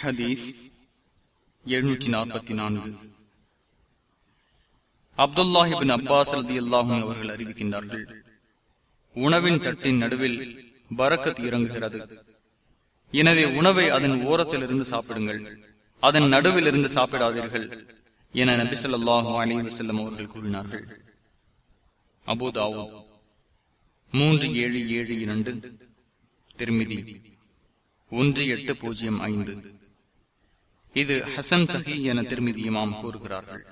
ஹதீஸ் எழுநூற்றி நாற்பத்தி நான்கு அப்துல்லாஹிபின் அப்பாஸ் அலி அல்லாஹும் அவர்கள் அறிவிக்கின்றார்கள் உணவின் தட்டின் நடுவில் பரக்கத் இறங்குகிறது. எனவே உணவை அதன் ஓரத்திலிருந்து சாப்பிடுங்கள் அதன் நடுவில் இருந்து சாப்பிடாதீர்கள் என நபி சொல்லாஹு அலி வசல்லம் அவர்கள் கூறினார்கள். அபுதாவோ மூன்று ஏழு ஏழு இரண்டு திருமிதி ஒன்று எட்டு பூஜ்ஜியம் ஐந்து. இது ஹசன் சஹி என திருமதி இமாம் கூறுகிறார்கள்.